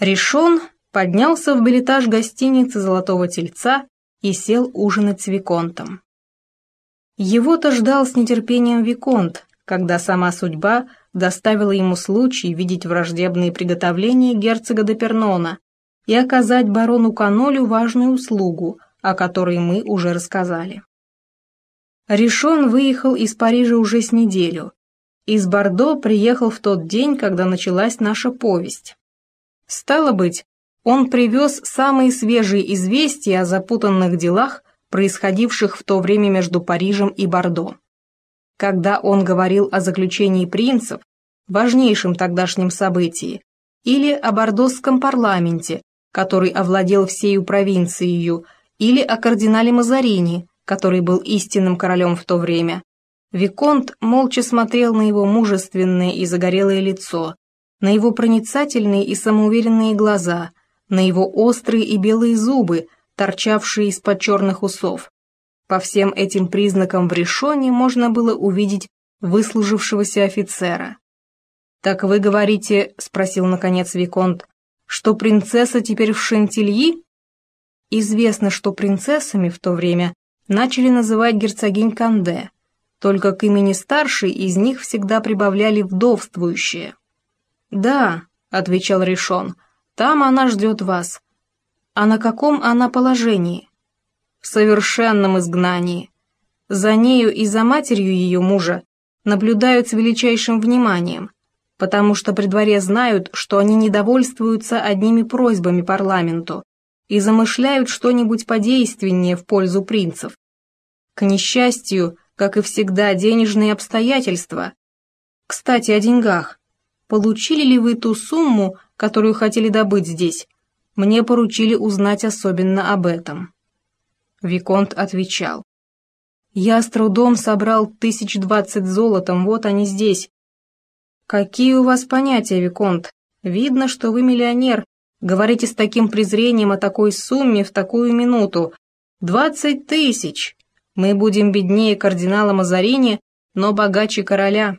Решен поднялся в билетаж гостиницы «Золотого тельца» и сел ужинать с Виконтом. Его-то ждал с нетерпением Виконт, когда сама судьба доставила ему случай видеть враждебные приготовления герцога де Пернона и оказать барону Канолю важную услугу, о которой мы уже рассказали. Ришон выехал из Парижа уже с неделю. Из Бордо приехал в тот день, когда началась наша повесть. Стало быть, он привез самые свежие известия о запутанных делах, происходивших в то время между Парижем и Бордо. Когда он говорил о заключении принцев, важнейшем тогдашнем событии, или о бордосском парламенте, который овладел всею провинцией, или о кардинале Мазарини, который был истинным королем в то время. Виконт молча смотрел на его мужественное и загорелое лицо, на его проницательные и самоуверенные глаза, на его острые и белые зубы, торчавшие из-под черных усов. По всем этим признакам в решоне можно было увидеть выслужившегося офицера. «Так вы говорите, — спросил наконец Виконт, — что принцесса теперь в Шантильи?» Известно, что принцессами в то время начали называть герцогинь Канде, только к имени старшей из них всегда прибавляли вдовствующие. «Да», — отвечал Решон, — «там она ждет вас». «А на каком она положении?» «В совершенном изгнании. За нею и за матерью ее мужа наблюдают с величайшим вниманием, потому что при дворе знают, что они недовольствуются одними просьбами парламенту и замышляют что-нибудь подейственнее в пользу принцев. К несчастью, как и всегда, денежные обстоятельства. Кстати, о деньгах. Получили ли вы ту сумму, которую хотели добыть здесь? Мне поручили узнать особенно об этом. Виконт отвечал. Я с трудом собрал тысяч двадцать золотом, вот они здесь. Какие у вас понятия, Виконт? Видно, что вы миллионер. Говорите с таким презрением о такой сумме в такую минуту. Двадцать тысяч! Мы будем беднее кардинала Мазарини, но богаче короля.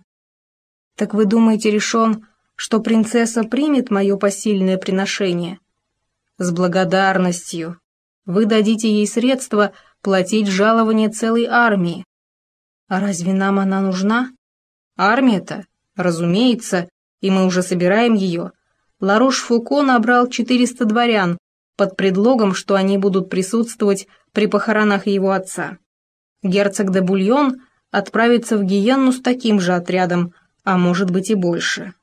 Так вы думаете, решен, что принцесса примет мое посильное приношение? С благодарностью. Вы дадите ей средства платить жалование целой армии. А разве нам она нужна? Армия-то, разумеется, и мы уже собираем ее. Ларош-Фуко набрал 400 дворян под предлогом, что они будут присутствовать при похоронах его отца. Герцог де Бульон отправится в Гиенну с таким же отрядом, а может быть и больше.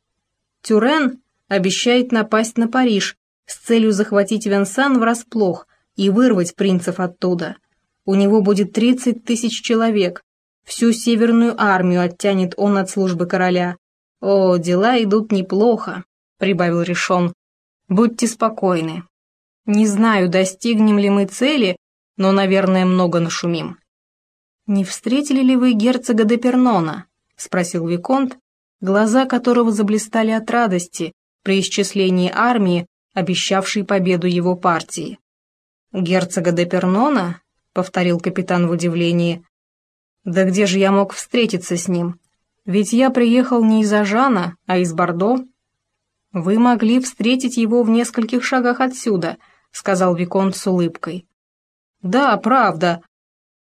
Тюрен обещает напасть на Париж с целью захватить Венсан врасплох и вырвать принцев оттуда. У него будет 30 тысяч человек, всю северную армию оттянет он от службы короля. «О, дела идут неплохо», — прибавил Решон. «Будьте спокойны. Не знаю, достигнем ли мы цели, но, наверное, много нашумим. «Не встретили ли вы герцога де Пернона?» — спросил Виконт, глаза которого заблистали от радости при исчислении армии, обещавшей победу его партии. «Герцога де Пернона?» — повторил капитан в удивлении. «Да где же я мог встретиться с ним? Ведь я приехал не из Ажана, а из Бордо». «Вы могли встретить его в нескольких шагах отсюда», — сказал Виконт с улыбкой. «Да, правда,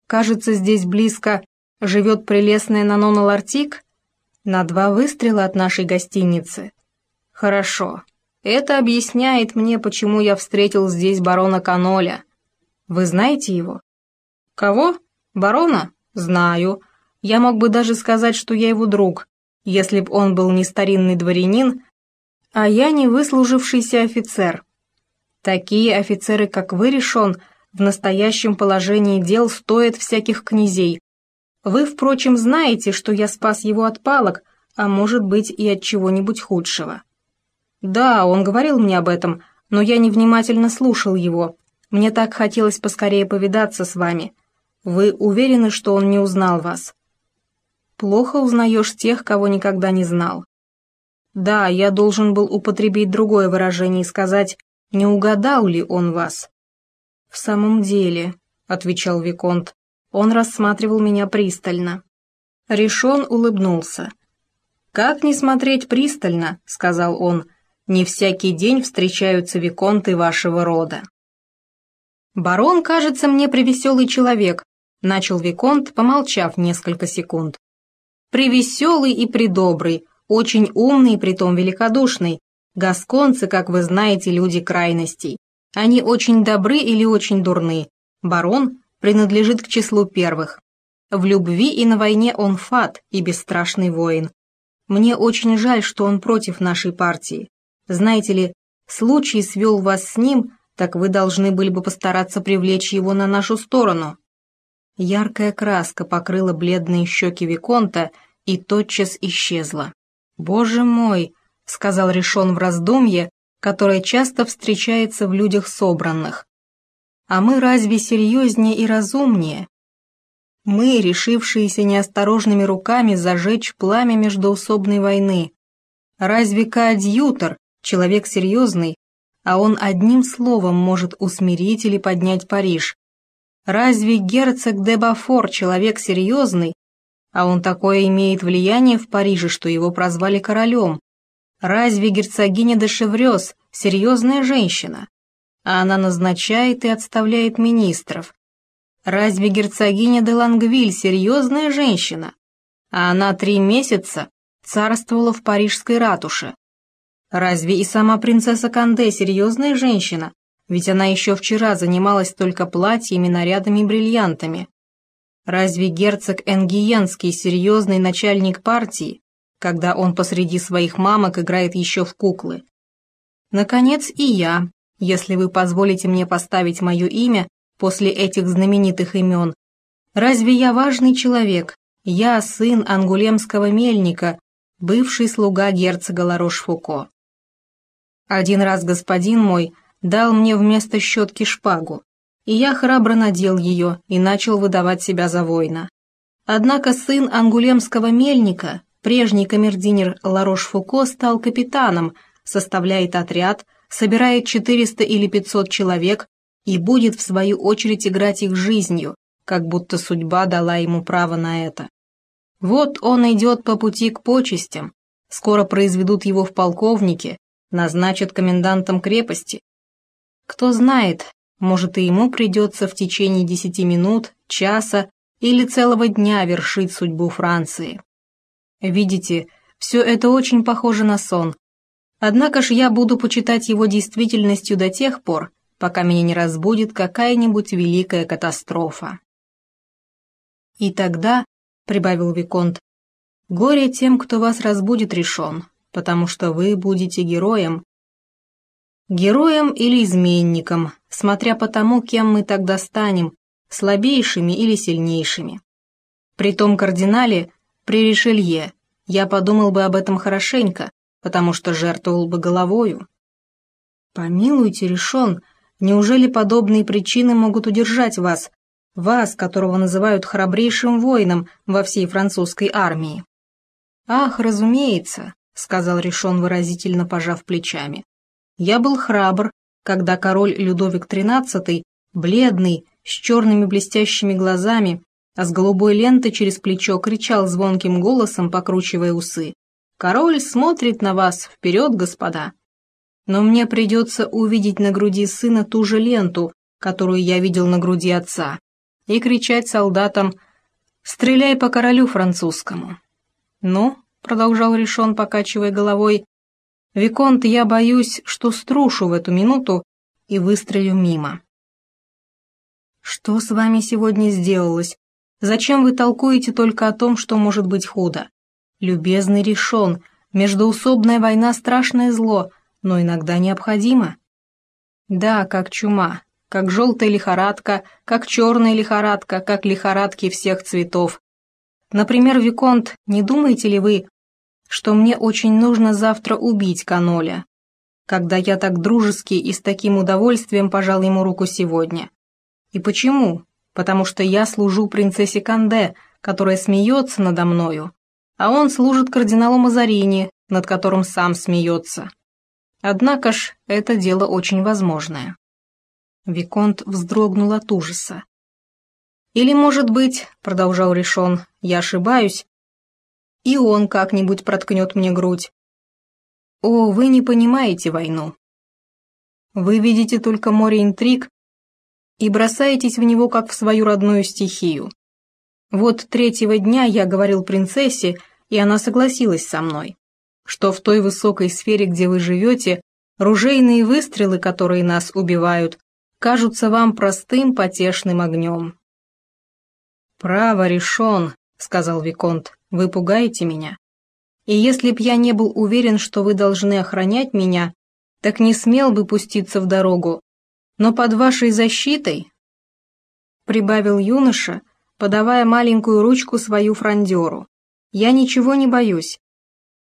Кажется, здесь близко живет прелестная Нанона Лартик? На два выстрела от нашей гостиницы. Хорошо. Это объясняет мне, почему я встретил здесь барона Каноля. Вы знаете его? Кого? Барона? Знаю. Я мог бы даже сказать, что я его друг, если б он был не старинный дворянин, а я не выслужившийся офицер. Такие офицеры, как вы, решен, в настоящем положении дел стоит всяких князей. Вы, впрочем, знаете, что я спас его от палок, а может быть и от чего-нибудь худшего. Да, он говорил мне об этом, но я невнимательно слушал его. Мне так хотелось поскорее повидаться с вами. Вы уверены, что он не узнал вас? Плохо узнаешь тех, кого никогда не знал. Да, я должен был употребить другое выражение и сказать, не угадал ли он вас. «В самом деле», — отвечал Виконт, — он рассматривал меня пристально. Решон улыбнулся. «Как не смотреть пристально?» — сказал он. Не всякий день встречаются виконты вашего рода. «Барон кажется мне превеселый человек», — начал виконт, помолчав несколько секунд. «Превеселый и придобрый, очень умный и притом великодушный. Гасконцы, как вы знаете, люди крайностей. Они очень добры или очень дурны. Барон принадлежит к числу первых. В любви и на войне он фат и бесстрашный воин. Мне очень жаль, что он против нашей партии. Знаете ли, случай свел вас с ним, так вы должны были бы постараться привлечь его на нашу сторону». Яркая краска покрыла бледные щеки Виконта и тотчас исчезла. «Боже мой!» — сказал решен в раздумье, которое часто встречается в людях собранных. «А мы разве серьезнее и разумнее? Мы, решившиеся неосторожными руками зажечь пламя междоусобной войны. Разве коадьютор, человек серьезный, а он одним словом может усмирить или поднять Париж? Разве герцог де Бафор человек серьезный, а он такое имеет влияние в Париже, что его прозвали королем. Разве герцогиня де Шеврёс серьезная женщина? А она назначает и отставляет министров. Разве герцогиня де Лангвиль серьезная женщина? А она три месяца царствовала в парижской ратуше. Разве и сама принцесса Канде серьезная женщина? Ведь она еще вчера занималась только платьями, нарядами и бриллиантами. Разве герцог Энгиенский серьезный начальник партии, когда он посреди своих мамок играет еще в куклы? Наконец и я, если вы позволите мне поставить мое имя после этих знаменитых имен. Разве я важный человек? Я сын ангулемского мельника, бывший слуга герцога Ларош-Фуко. Один раз господин мой дал мне вместо щетки шпагу и я храбро надел ее и начал выдавать себя за воина. Однако сын ангулемского мельника, прежний камердинер Ларош-Фуко, стал капитаном, составляет отряд, собирает 400 или 500 человек и будет в свою очередь играть их жизнью, как будто судьба дала ему право на это. Вот он идет по пути к почестям, скоро произведут его в полковнике, назначат комендантом крепости. Кто знает, может, и ему придется в течение десяти минут, часа или целого дня вершить судьбу Франции. Видите, все это очень похоже на сон. Однако ж я буду почитать его действительностью до тех пор, пока меня не разбудит какая-нибудь великая катастрофа. И тогда, — прибавил Виконт, — горе тем, кто вас разбудит, решен, потому что вы будете героем, Героем или изменником, смотря по тому, кем мы тогда станем, слабейшими или сильнейшими. При том кардинале, при Ришелье, я подумал бы об этом хорошенько, потому что жертвовал бы головою. Помилуйте, решен, неужели подобные причины могут удержать вас, вас, которого называют храбрейшим воином во всей французской армии? Ах, разумеется, сказал решен выразительно пожав плечами. Я был храбр, когда король Людовик XIII, бледный, с черными блестящими глазами, а с голубой лентой через плечо кричал звонким голосом, покручивая усы. «Король смотрит на вас, вперед, господа!» Но мне придется увидеть на груди сына ту же ленту, которую я видел на груди отца, и кричать солдатам «Стреляй по королю французскому!» «Ну», — продолжал Решон, покачивая головой, «Виконт, я боюсь, что струшу в эту минуту и выстрелю мимо». «Что с вами сегодня сделалось? Зачем вы толкуете только о том, что может быть худо? Любезный решен, междоусобная война – страшное зло, но иногда необходимо». «Да, как чума, как желтая лихорадка, как черная лихорадка, как лихорадки всех цветов. Например, Виконт, не думаете ли вы, что мне очень нужно завтра убить Каноля, когда я так дружески и с таким удовольствием пожал ему руку сегодня. И почему? Потому что я служу принцессе Канде, которая смеется надо мною, а он служит кардиналу Мазарини, над которым сам смеется. Однако ж, это дело очень возможное. Виконт вздрогнул от ужаса. «Или, может быть, — продолжал Решон, — я ошибаюсь, и он как-нибудь проткнет мне грудь. О, вы не понимаете войну. Вы видите только море интриг и бросаетесь в него, как в свою родную стихию. Вот третьего дня я говорил принцессе, и она согласилась со мной, что в той высокой сфере, где вы живете, ружейные выстрелы, которые нас убивают, кажутся вам простым потешным огнем. «Право решен», — сказал Виконт, — «вы пугаете меня. И если б я не был уверен, что вы должны охранять меня, так не смел бы пуститься в дорогу. Но под вашей защитой, — прибавил юноша, подавая маленькую ручку свою фрондеру, — я ничего не боюсь.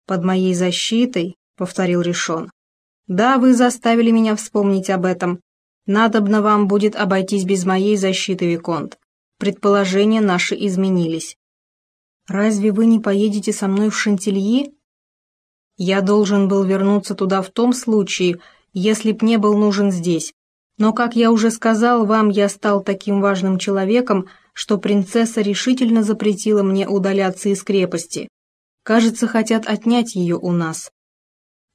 Под моей защитой, — повторил Решон, — да, вы заставили меня вспомнить об этом. Надобно вам будет обойтись без моей защиты, Виконт. Предположения наши изменились. Разве вы не поедете со мной в Шантильи? Я должен был вернуться туда в том случае, если б не был нужен здесь. Но, как я уже сказал вам, я стал таким важным человеком, что принцесса решительно запретила мне удаляться из крепости. Кажется, хотят отнять ее у нас.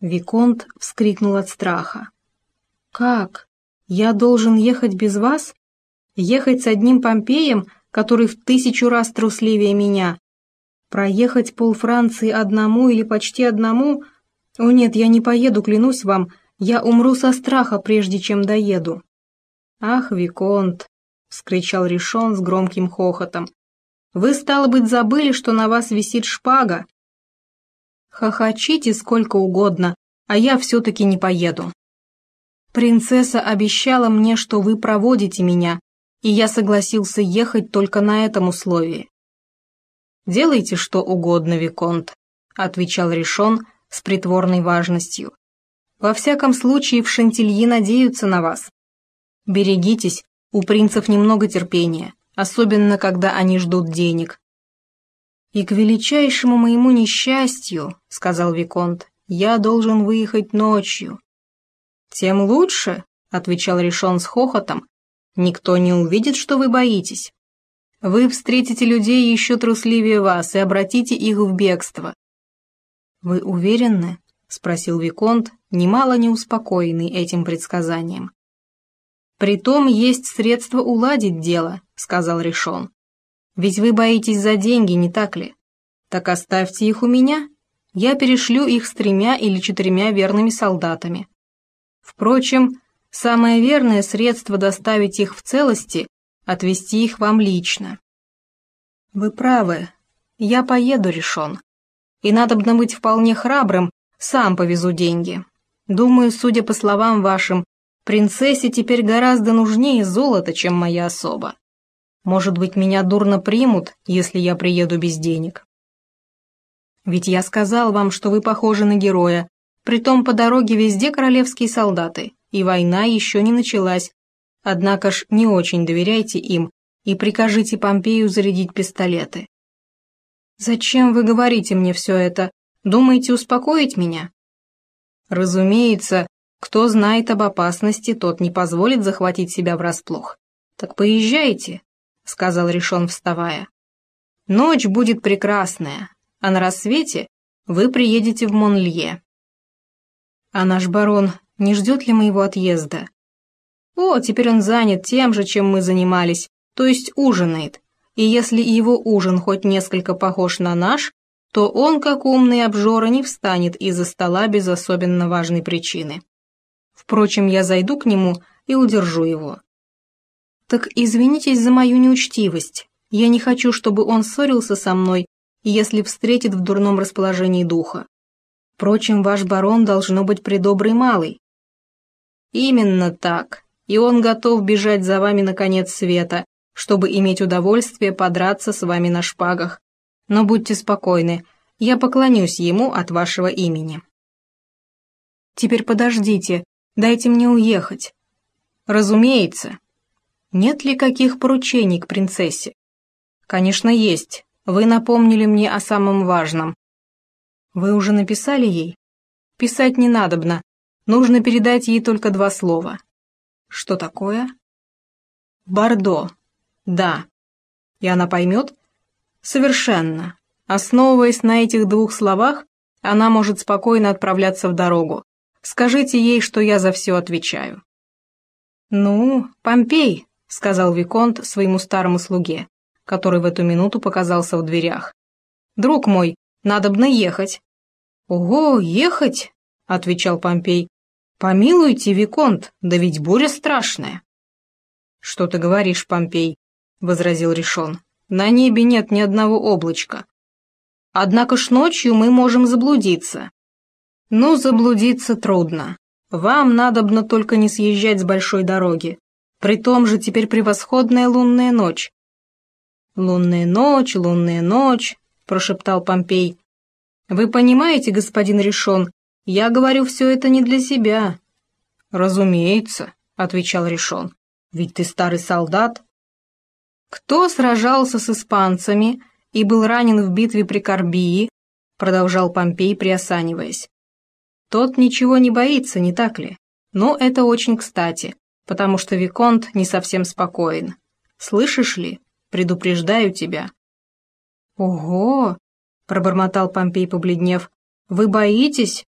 Виконт вскрикнул от страха. «Как? Я должен ехать без вас? Ехать с одним Помпеем, который в тысячу раз трусливее меня? Проехать пол Франции одному или почти одному? О нет, я не поеду, клянусь вам, я умру со страха, прежде чем доеду. Ах, Виконт, вскричал Ришон с громким хохотом. Вы, стало быть, забыли, что на вас висит шпага? Хохочите сколько угодно, а я все-таки не поеду. Принцесса обещала мне, что вы проводите меня, и я согласился ехать только на этом условии. «Делайте что угодно, Виконт», — отвечал Ришон с притворной важностью. «Во всяком случае, в Шантильи надеются на вас. Берегитесь, у принцев немного терпения, особенно когда они ждут денег». «И к величайшему моему несчастью», — сказал Виконт, — «я должен выехать ночью». «Тем лучше», — отвечал Ришон с хохотом, — «никто не увидит, что вы боитесь». Вы встретите людей еще трусливее вас и обратите их в бегство. Вы уверены? спросил Виконт, немало не успокоенный этим предсказанием. «Притом есть средства уладить дело», — сказал Решон. «Ведь вы боитесь за деньги, не так ли? Так оставьте их у меня. Я перешлю их с тремя или четырьмя верными солдатами. Впрочем, самое верное средство доставить их в целости отвезти их вам лично. Вы правы, я поеду, решен. И надо бы быть вполне храбрым, сам повезу деньги. Думаю, судя по словам вашим, принцессе теперь гораздо нужнее золото, чем моя особа. Может быть, меня дурно примут, если я приеду без денег. Ведь я сказал вам, что вы похожи на героя, притом по дороге везде королевские солдаты, и война еще не началась, Однако ж не очень доверяйте им и прикажите Помпею зарядить пистолеты. Зачем вы говорите мне все это? Думаете успокоить меня? Разумеется, кто знает об опасности, тот не позволит захватить себя врасплох. Так поезжайте, сказал Решон, вставая. Ночь будет прекрасная, а на рассвете вы приедете в Монлье. А наш барон не ждет ли моего отъезда? О, теперь он занят тем же, чем мы занимались, то есть ужинает. И если его ужин хоть несколько похож на наш, то он, как умный обжора, не встанет из-за стола без особенно важной причины. Впрочем, я зайду к нему и удержу его. Так извинитесь за мою неучтивость. Я не хочу, чтобы он ссорился со мной, если встретит в дурном расположении духа. Впрочем, ваш барон должно быть предобрый малый. Именно так, и он готов бежать за вами на конец света, чтобы иметь удовольствие подраться с вами на шпагах. Но будьте спокойны, я поклонюсь ему от вашего имени. Теперь подождите, дайте мне уехать. Разумеется. Нет ли каких поручений к принцессе? Конечно, есть. Вы напомнили мне о самом важном. Вы уже написали ей? Писать не надобно. Нужно передать ей только два слова. Что такое? Бордо. Да. И она поймет? Совершенно. Основываясь на этих двух словах, Она может спокойно отправляться в дорогу. Скажите ей, что я за все отвечаю». «Ну, Помпей», — сказал Виконт своему старому слуге, который в эту минуту показался в дверях. «Друг мой, надобно ехать». «Ого, ехать?» — отвечал Помпей. «Помилуйте, Виконт, да ведь буря страшная». «Что ты говоришь, Помпей?» — возразил Решон. «На небе нет ни одного облачка. Однако ж ночью мы можем заблудиться». «Ну, заблудиться трудно. Вам надобно только не съезжать с большой дороги. При том же теперь превосходная лунная ночь». «Лунная ночь, лунная ночь», — прошептал Помпей. «Вы понимаете, господин Решон, я говорю все это не для себя». «Разумеется», — отвечал Решон. «Ведь ты старый солдат». «Кто сражался с испанцами и был ранен в битве при Карбии?» — продолжал Помпей, приосаниваясь. «Тот ничего не боится, не так ли? Но это очень кстати, потому что Виконт не совсем спокоен. Слышишь ли? Предупреждаю тебя». «Ого!» — пробормотал Помпей, побледнев. «Вы боитесь?»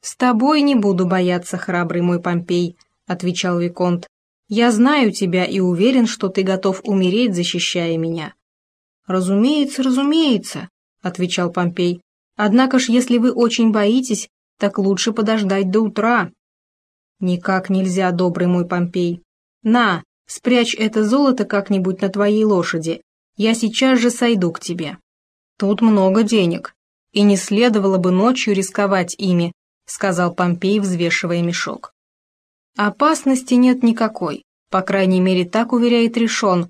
«С тобой не буду бояться, храбрый мой Помпей», — отвечал Виконт. «Я знаю тебя и уверен, что ты готов умереть, защищая меня». «Разумеется, разумеется», — отвечал Помпей. «Однако ж, если вы очень боитесь, так лучше подождать до утра». «Никак нельзя, добрый мой Помпей. На, спрячь это золото как-нибудь на твоей лошади. Я сейчас же сойду к тебе. Тут много денег, и не следовало бы ночью рисковать ими, сказал Помпей, взвешивая мешок. Опасности нет никакой, по крайней мере, так уверяет Решон.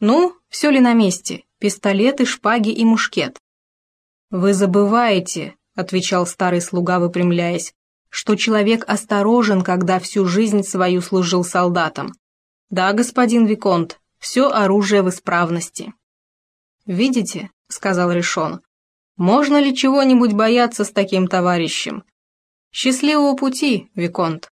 Ну, все ли на месте? Пистолеты, шпаги и мушкет. Вы забываете, отвечал старый слуга, выпрямляясь, что человек осторожен, когда всю жизнь свою служил солдатом. Да, господин Виконт, все оружие в исправности. «Видите», — сказал Решон, — «можно ли чего-нибудь бояться с таким товарищем? Счастливого пути, Виконт!»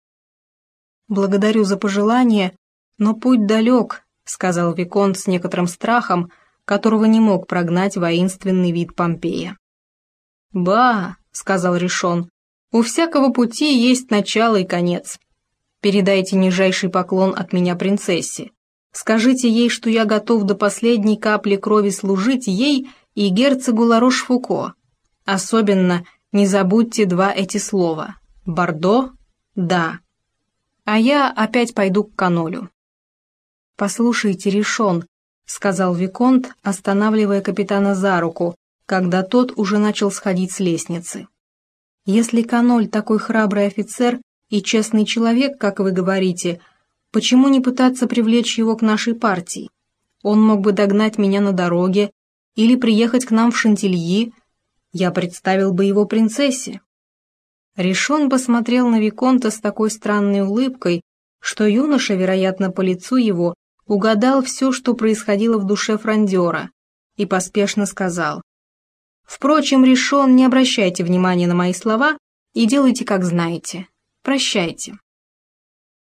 «Благодарю за пожелание, но путь далек», — сказал Виконт с некоторым страхом, которого не мог прогнать воинственный вид Помпея. «Ба», — сказал Решон, — «у всякого пути есть начало и конец. Передайте нижайший поклон от меня принцессе. Скажите ей, что я готов до последней капли крови служить ей и герцогу Ларош-Фуко. Особенно не забудьте два эти слова. Бордо – да. А я опять пойду к канолю. «Послушайте, Решон», — сказал Виконт, останавливая капитана за руку, когда тот уже начал сходить с лестницы. «Если каноль такой храбрый офицер и честный человек, как вы говорите, почему не пытаться привлечь его к нашей партии? Он мог бы догнать меня на дороге или приехать к нам в Шантильи, я представил бы его принцессе. Решон посмотрел на Виконта с такой странной улыбкой, что юноша, вероятно, по лицу его, угадал все, что происходило в душе фрондера, и поспешно сказал. «Впрочем, Решон, не обращайте внимания на мои слова и делайте, как знаете. Прощайте».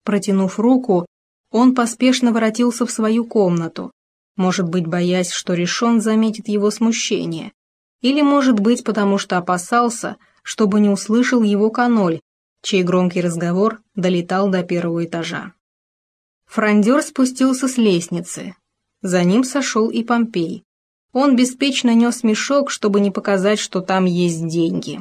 Протянув руку, он поспешно воротился в свою комнату, может быть, боясь, что Решон заметит его смущение, или, может быть, потому что опасался, чтобы не услышал его каноль, чей громкий разговор долетал до первого этажа. Фрондер спустился с лестницы. За ним сошел и Помпей. Он беспечно нес мешок, чтобы не показать, что там есть деньги.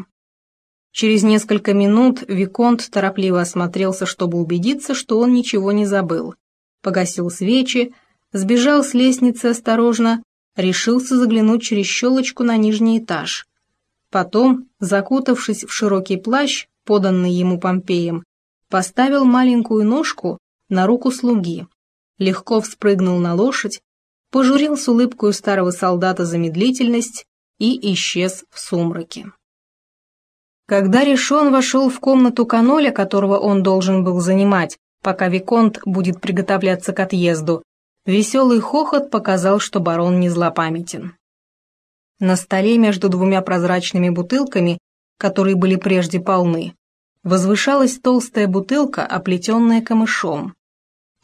Через несколько минут Виконт торопливо осмотрелся, чтобы убедиться, что он ничего не забыл. Погасил свечи, сбежал с лестницы осторожно решился заглянуть через щелочку на нижний этаж. Потом, закутавшись в широкий плащ, поданный ему Помпеем, поставил маленькую ножку на руку слуги, легко вспрыгнул на лошадь, пожурил с улыбкой старого солдата за медлительность и исчез в сумраке. Когда Решон вошел в комнату каноля, которого он должен был занимать, пока Виконт будет приготовляться к отъезду, Веселый хохот показал, что барон не злопамятен. На столе между двумя прозрачными бутылками, которые были прежде полны, возвышалась толстая бутылка, оплетенная камышом.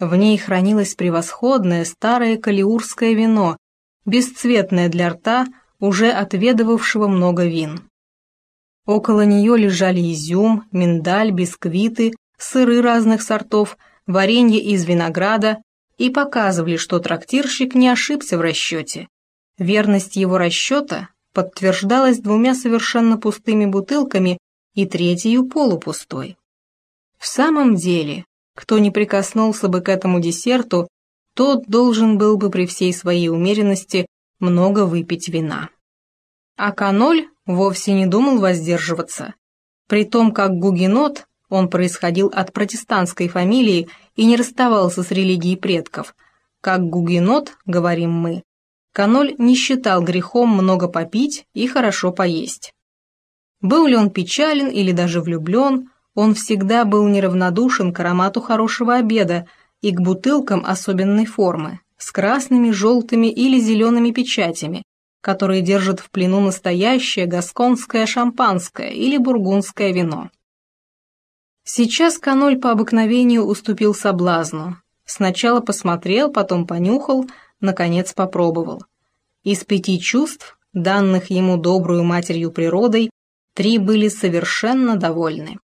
В ней хранилось превосходное старое калиурское вино, бесцветное для рта, уже отведывавшего много вин. Около нее лежали изюм, миндаль, бисквиты, сыры разных сортов, варенье из винограда и показывали, что трактирщик не ошибся в расчете. Верность его расчета подтверждалась двумя совершенно пустыми бутылками и третью полупустой. В самом деле, кто не прикоснулся бы к этому десерту, тот должен был бы при всей своей умеренности много выпить вина. А Каноль вовсе не думал воздерживаться. При том, как гугенот, он происходил от протестантской фамилии и не расставался с религией предков. Как гугенот, говорим мы, Каноль не считал грехом много попить и хорошо поесть. Был ли он печален или даже влюблен, он всегда был неравнодушен к аромату хорошего обеда и к бутылкам особенной формы, с красными, желтыми или зелеными печатями, которые держат в плену настоящее гасконское шампанское или бургундское вино. Сейчас Каноль по обыкновению уступил соблазну. Сначала посмотрел, потом понюхал, наконец попробовал. Из пяти чувств, данных ему добрую матерью природой, три были совершенно довольны.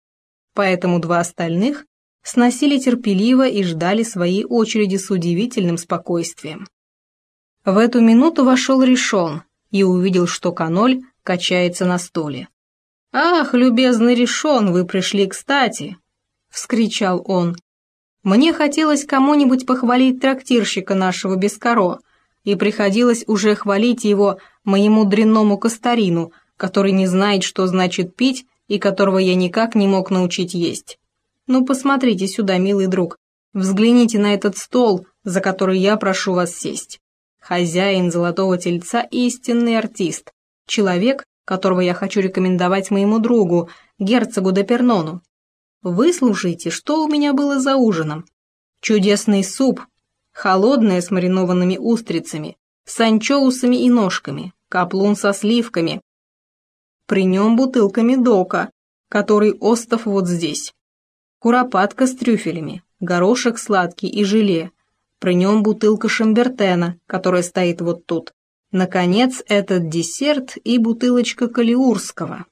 Поэтому два остальных сносили терпеливо и ждали своей очереди с удивительным спокойствием. В эту минуту вошел Решон и увидел, что каноль качается на стуле. «Ах, любезный Решон, вы пришли кстати!» — вскричал он. «Мне хотелось кому-нибудь похвалить трактирщика нашего Бескоро, и приходилось уже хвалить его моему дрянному Кастарину, который не знает, что значит пить, и которого я никак не мог научить есть. Ну, посмотрите сюда, милый друг, взгляните на этот стол, за который я прошу вас сесть. Хозяин золотого тельца – истинный артист, человек, которого я хочу рекомендовать моему другу, герцогу Депернону. Выслушайте, что у меня было за ужином. Чудесный суп, холодное с маринованными устрицами, с анчоусами и ножками, каплун со сливками, при нем бутылка медока, который остов вот здесь. Куропатка с трюфелями, горошек сладкий и желе. При нем бутылка шамбертена, которая стоит вот тут. Наконец, этот десерт и бутылочка калиурского,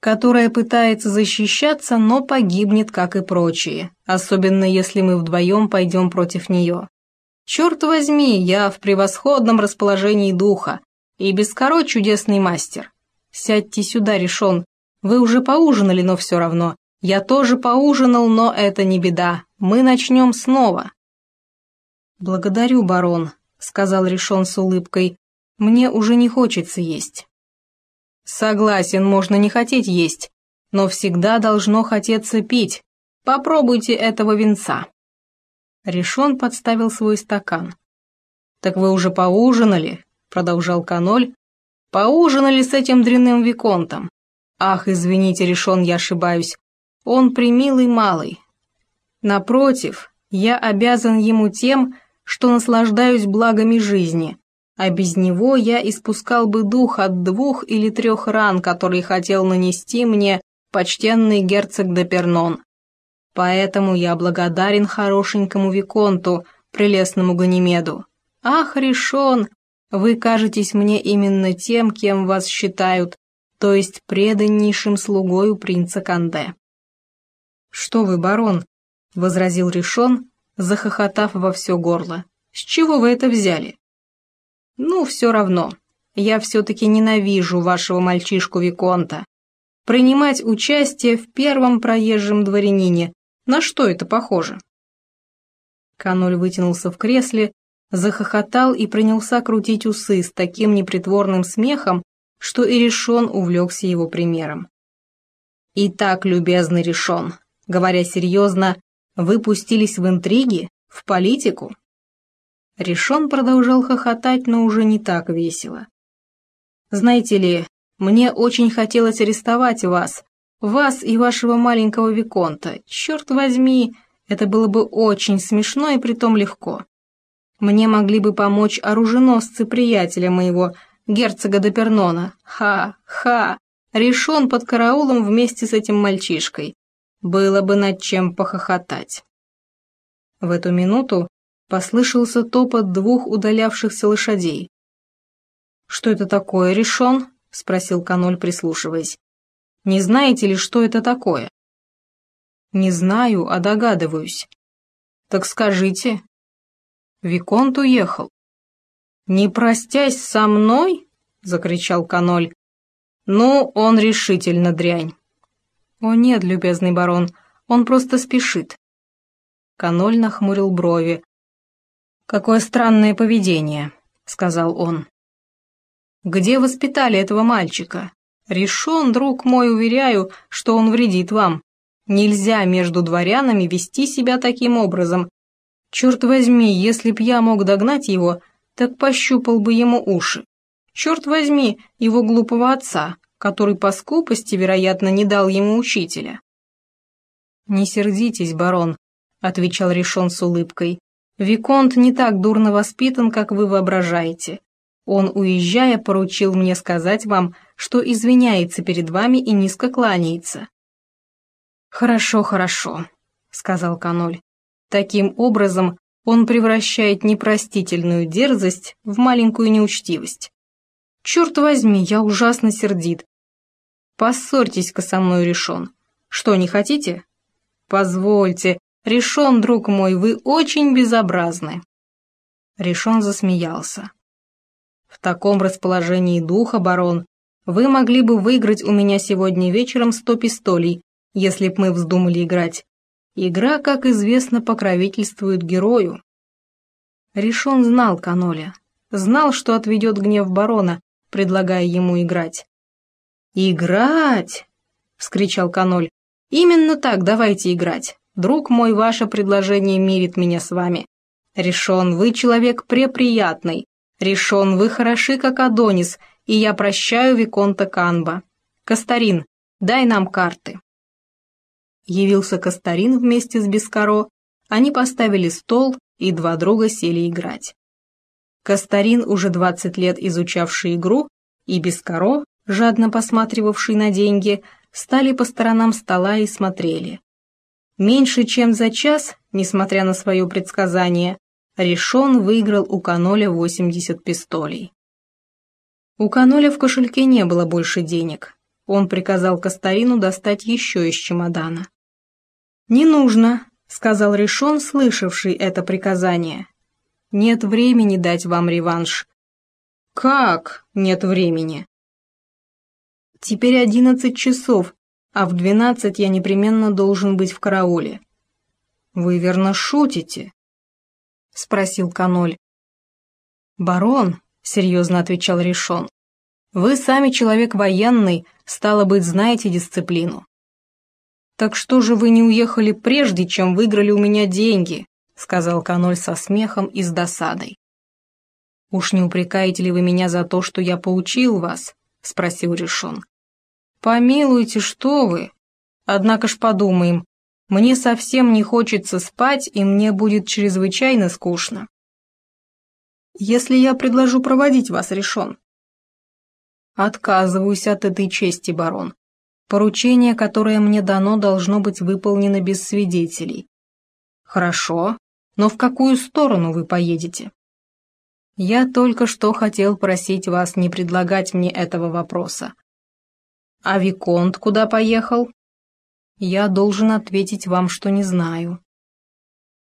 которая пытается защищаться, но погибнет, как и прочие, особенно если мы вдвоем пойдем против нее. Черт возьми, я в превосходном расположении духа, и Бескоро чудесный мастер. «Сядьте сюда, решен. Вы уже поужинали, но все равно. Я тоже поужинал, но это не беда. Мы начнем снова». «Благодарю, барон», — сказал решен с улыбкой. «Мне уже не хочется есть». «Согласен, можно не хотеть есть, но всегда должно хотеться пить. Попробуйте этого винца». Решон подставил свой стакан. «Так вы уже поужинали?» — продолжал Каноль, Поужинали с этим дрянным Виконтом. Ах, извините, решен, я ошибаюсь. Он примилый малый. Напротив, я обязан ему тем, что наслаждаюсь благами жизни, а без него я испускал бы дух от двух или трех ран, которые хотел нанести мне почтенный герцог де Пернон. Поэтому я благодарен хорошенькому Виконту, прелестному Ганимеду. Ах, решен, вы кажетесь мне именно тем, кем вас считают, то есть преданнейшим слугою принца Канде». «Что вы, барон?» — возразил Ришон, захохотав во все горло. «С чего вы это взяли?» «Ну, все равно. Я все-таки ненавижу вашего мальчишку Виконта. Принимать участие в первом проезжем дворянине. На что это похоже?» Каноль вытянулся в кресле захохотал и принялся крутить усы с таким непритворным смехом, что и Решон увлекся его примером. «Итак, любезный Решон, говоря серьезно, вы пустились в интриги, в политику?» Решон продолжал хохотать, но уже не так весело. «Знаете ли, мне очень хотелось арестовать вас, вас и вашего маленького Виконта. Черт возьми, это было бы очень смешно и притом легко. Мне могли бы помочь оруженосцы приятеля моего, герцога Допернона. Ха-ха! Решен под караулом вместе с этим мальчишкой. Было бы над чем похохотать. В эту минуту послышался топот двух удалявшихся лошадей. «Что это такое, Решен?» — спросил Каноль, прислушиваясь. Не знаете ли, что это такое?» «Не знаю, а догадываюсь». «Так скажите». Виконт уехал. «Не простясь со мной?» — закричал Каноль. «Ну, он решительно дрянь». «О нет, любезный барон, он просто спешит». Каноль нахмурил брови. «Какое странное поведение», — сказал он. «Где воспитали этого мальчика? Решен, друг мой, уверяю, что он вредит вам. Нельзя между дворянами вести себя таким образом. Черт возьми, если б я мог догнать его, так пощупал бы ему уши. Черт возьми, его глупого отца, который по скупости, вероятно, не дал ему учителя. «Не сердитесь, барон», — отвечал Решон с улыбкой. «Виконт не так дурно воспитан, как вы воображаете. Он, уезжая, поручил мне сказать вам, что извиняется перед вами и низко кланяется». «Хорошо, хорошо», — сказал Каноль. «Таким образом он превращает непростительную дерзость в маленькую неучтивость. Черт возьми, я ужасно сердит. Поссорьтесь-ка со мной, Решон. Что, не хотите? Позвольте, Решон, друг мой, вы очень безобразны. Решон засмеялся. В таком расположении духа, барон, вы могли бы выиграть у меня сегодня вечером сто пистолей, если б мы вздумали играть. Игра, как известно, покровительствует герою. Решон знал Каноля, знал, что отведет гнев барона, предлагая ему играть. «Играть!» — вскричал Каноль. «Именно так давайте играть. Друг мой, ваше предложение мирит меня с вами. Решен, вы человек преприятный. Решен, вы хороши, как Адонис, и я прощаю Виконта Канба. Кастарин, дай нам карты». Явился Кастарин вместе с Бескаро, они поставили стол, и два друга сели играть. Кастарин, уже двадцать лет изучавший игру, и Бескаро, жадно посматривавший на деньги, стали по сторонам стола и смотрели. Меньше чем за час, несмотря на свое предсказание, Решон выиграл у Каноля 80 пистолей. У Каноля в кошельке не было больше денег. Он приказал Кастарину достать еще из чемодана. «Не нужно», — сказал Решон, слышавший это приказание. «Нет времени дать вам реванш». «Как нет времени?» Теперь одиннадцать часов, а в двенадцать я непременно должен быть в карауле. Вы верно шутите? Спросил Каноль. Барон, серьезно отвечал Решон, вы сами человек военный, стало быть, знаете дисциплину. Так что же вы не уехали прежде, чем выиграли у меня деньги? сказал Каноль со смехом и с досадой. «Уж не упрекаете ли вы меня за то, что я поучил вас?» — спросил Решон. «Помилуйте, что вы! Однако ж подумаем, мне совсем не хочется спать, и мне будет чрезвычайно скучно. Если я предложу проводить вас, решен. Отказываюсь от этой чести, барон. Поручение, которое мне дано, должно быть выполнено без свидетелей. Хорошо, но в какую сторону вы поедете? Я только что хотел просить вас не предлагать мне этого вопроса. А Виконт куда поехал? Я должен ответить вам, что не знаю.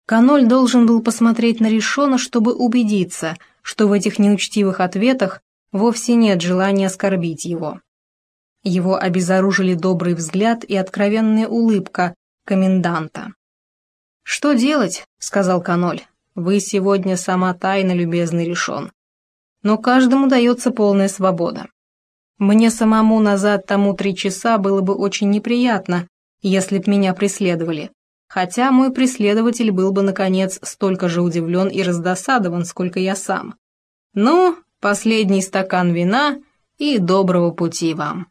Каноль должен был посмотреть на Решона, чтобы убедиться, что в этих неучтивых ответах вовсе нет желания оскорбить его. Его обезоружили добрый взгляд и откровенная улыбка коменданта. «Что делать?» — сказал Каноль. «Вы сегодня сама тайна, любезный Решон. Но каждому дается полная свобода. Мне самому назад тому три часа было бы очень неприятно, если б меня преследовали, хотя мой преследователь был бы, наконец, столько же удивлен и раздосадован, сколько я сам. Ну, последний стакан вина и доброго пути вам.